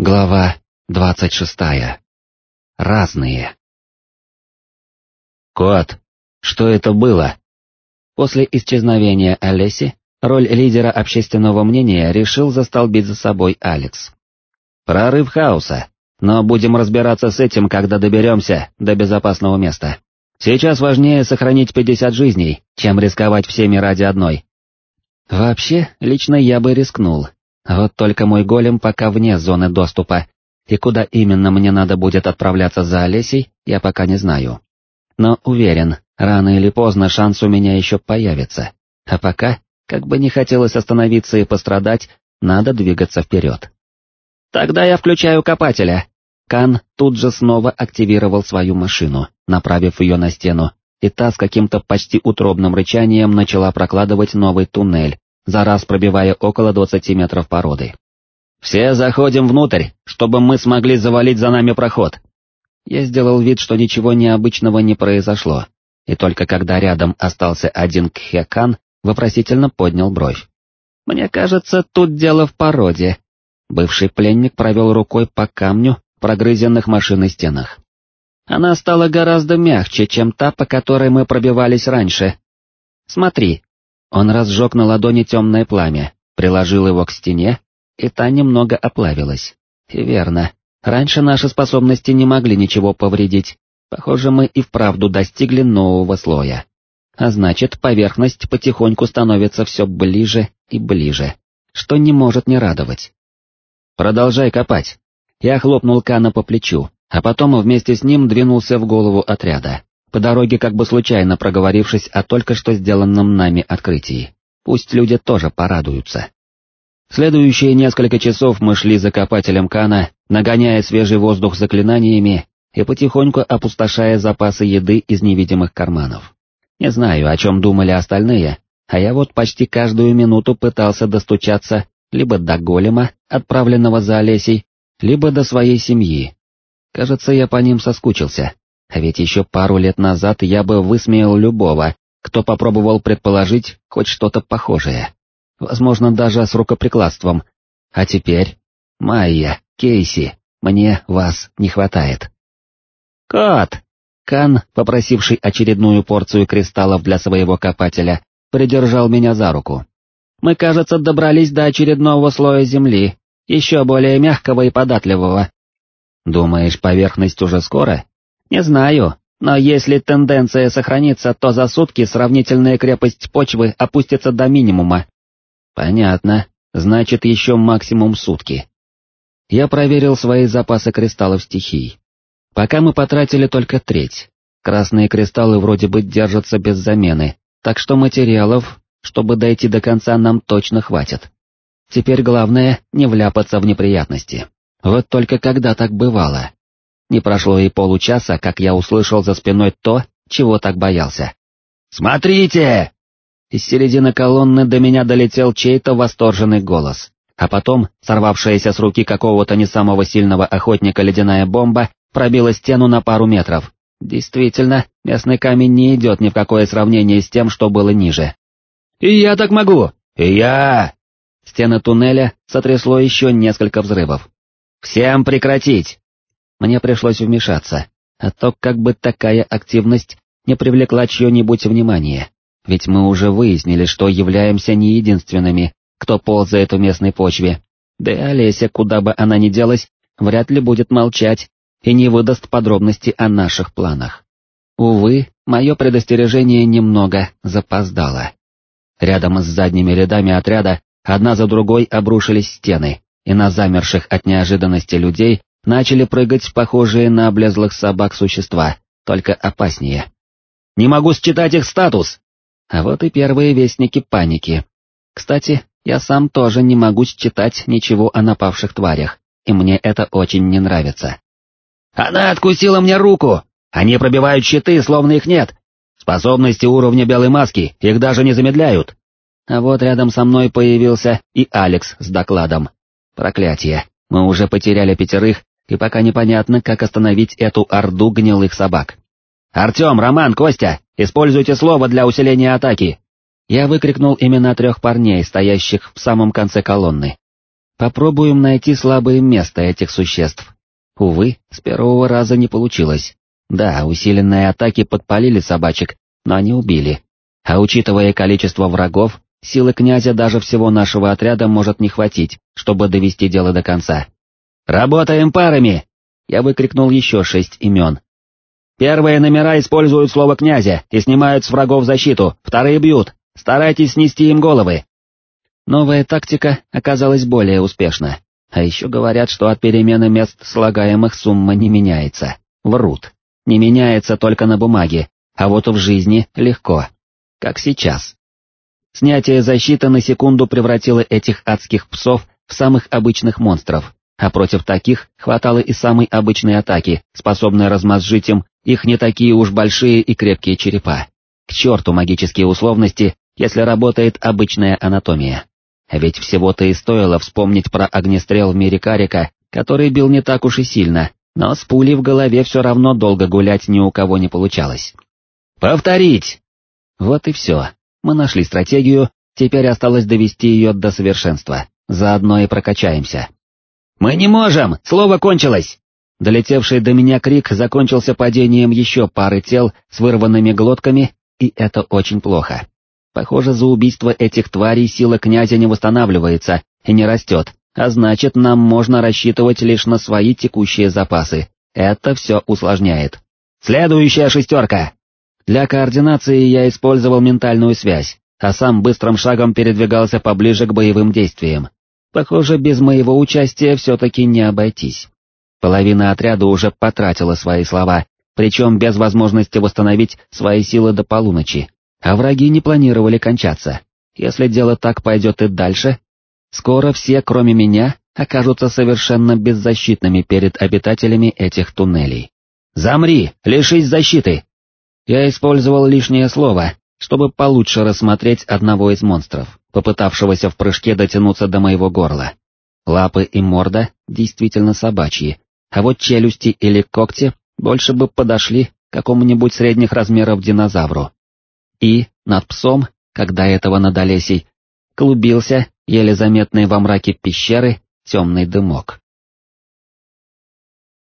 Глава двадцать шестая. Разные. Кот, что это было? После исчезновения Олеси, роль лидера общественного мнения решил застолбить за собой Алекс. Прорыв хаоса, но будем разбираться с этим, когда доберемся до безопасного места. Сейчас важнее сохранить 50 жизней, чем рисковать всеми ради одной. Вообще, лично я бы рискнул, вот только мой голем пока вне зоны доступа, и куда именно мне надо будет отправляться за Олесей, я пока не знаю. Но уверен, рано или поздно шанс у меня еще появится. А пока, как бы не хотелось остановиться и пострадать, надо двигаться вперед. Тогда я включаю копателя. Кан тут же снова активировал свою машину, направив ее на стену, и та с каким-то почти утробным рычанием начала прокладывать новый туннель, за раз пробивая около 20 метров породы. «Все заходим внутрь, чтобы мы смогли завалить за нами проход». Я сделал вид, что ничего необычного не произошло, и только когда рядом остался один Кхекан, вопросительно поднял бровь. «Мне кажется, тут дело в породе». Бывший пленник провел рукой по камню, прогрызенных машиной стенах. Она стала гораздо мягче, чем та, по которой мы пробивались раньше. Смотри, он разжег на ладони темное пламя, приложил его к стене, и та немного оплавилась. И верно, раньше наши способности не могли ничего повредить, похоже, мы и вправду достигли нового слоя. А значит, поверхность потихоньку становится все ближе и ближе, что не может не радовать. «Продолжай копать». Я хлопнул Кана по плечу, а потом вместе с ним двинулся в голову отряда по дороге как бы случайно проговорившись о только что сделанном нами открытии. Пусть люди тоже порадуются. Следующие несколько часов мы шли за копателем Кана, нагоняя свежий воздух заклинаниями и потихоньку опустошая запасы еды из невидимых карманов. Не знаю, о чем думали остальные, а я вот почти каждую минуту пытался достучаться либо до голема, отправленного за Олесей, либо до своей семьи. Кажется, я по ним соскучился, а ведь еще пару лет назад я бы высмеял любого, кто попробовал предположить хоть что-то похожее. Возможно, даже с рукоприкладством. А теперь... Майя, Кейси, мне вас не хватает. «Кот!» Кан, попросивший очередную порцию кристаллов для своего копателя, придержал меня за руку. «Мы, кажется, добрались до очередного слоя земли, еще более мягкого и податливого». «Думаешь, поверхность уже скоро?» Не знаю, но если тенденция сохранится, то за сутки сравнительная крепость почвы опустится до минимума. Понятно, значит еще максимум сутки. Я проверил свои запасы кристаллов стихий. Пока мы потратили только треть. Красные кристаллы вроде бы держатся без замены, так что материалов, чтобы дойти до конца, нам точно хватит. Теперь главное не вляпаться в неприятности. Вот только когда так бывало? Не прошло и получаса, как я услышал за спиной то, чего так боялся. «Смотрите!» Из середины колонны до меня долетел чей-то восторженный голос, а потом, сорвавшаяся с руки какого-то не самого сильного охотника ледяная бомба, пробила стену на пару метров. Действительно, местный камень не идет ни в какое сравнение с тем, что было ниже. «И я так могу! И я!» Стены туннеля сотрясло еще несколько взрывов. «Всем прекратить! Мне пришлось вмешаться, а то как бы такая активность не привлекла чье-нибудь внимание, ведь мы уже выяснили, что являемся не единственными, кто ползает в местной почве, да и Олеся, куда бы она ни делась, вряд ли будет молчать и не выдаст подробности о наших планах. Увы, мое предостережение немного запоздало. Рядом с задними рядами отряда одна за другой обрушились стены, и на замерших от неожиданности людей начали прыгать похожие на облезлых собак существа, только опаснее. «Не могу считать их статус!» А вот и первые вестники паники. Кстати, я сам тоже не могу считать ничего о напавших тварях, и мне это очень не нравится. «Она откусила мне руку! Они пробивают щиты, словно их нет! Способности уровня белой маски их даже не замедляют!» А вот рядом со мной появился и Алекс с докладом. Проклятие, мы уже потеряли пятерых, и пока непонятно, как остановить эту орду гнилых собак. «Артем, Роман, Костя, используйте слово для усиления атаки!» Я выкрикнул имена трех парней, стоящих в самом конце колонны. Попробуем найти слабое место этих существ. Увы, с первого раза не получилось. Да, усиленные атаки подпалили собачек, но они убили. А учитывая количество врагов, силы князя даже всего нашего отряда может не хватить, чтобы довести дело до конца. «Работаем парами!» Я выкрикнул еще шесть имен. «Первые номера используют слово князя и снимают с врагов защиту, вторые бьют. Старайтесь снести им головы!» Новая тактика оказалась более успешна. А еще говорят, что от перемены мест слагаемых сумма не меняется. Врут. Не меняется только на бумаге, а вот в жизни легко. Как сейчас. Снятие защиты на секунду превратило этих адских псов в самых обычных монстров, а против таких хватало и самой обычной атаки, способной размозжить им их не такие уж большие и крепкие черепа. К черту магические условности, если работает обычная анатомия. Ведь всего-то и стоило вспомнить про огнестрел в мире Карика, который бил не так уж и сильно, но с пулей в голове все равно долго гулять ни у кого не получалось. «Повторить!» Вот и все. Мы нашли стратегию, теперь осталось довести ее до совершенства, заодно и прокачаемся. «Мы не можем! Слово кончилось!» Долетевший до меня крик закончился падением еще пары тел с вырванными глотками, и это очень плохо. Похоже, за убийство этих тварей сила князя не восстанавливается и не растет, а значит, нам можно рассчитывать лишь на свои текущие запасы. Это все усложняет. Следующая шестерка! Для координации я использовал ментальную связь, а сам быстрым шагом передвигался поближе к боевым действиям. Похоже, без моего участия все-таки не обойтись. Половина отряда уже потратила свои слова, причем без возможности восстановить свои силы до полуночи, а враги не планировали кончаться. Если дело так пойдет и дальше, скоро все, кроме меня, окажутся совершенно беззащитными перед обитателями этих туннелей. «Замри! Лишись защиты!» Я использовал лишнее слово, чтобы получше рассмотреть одного из монстров, попытавшегося в прыжке дотянуться до моего горла. Лапы и морда действительно собачьи, а вот челюсти или когти больше бы подошли какому-нибудь средних размеров динозавру и, над псом, когда этого над Олесей, клубился, еле заметный во мраке пещеры, темный дымок.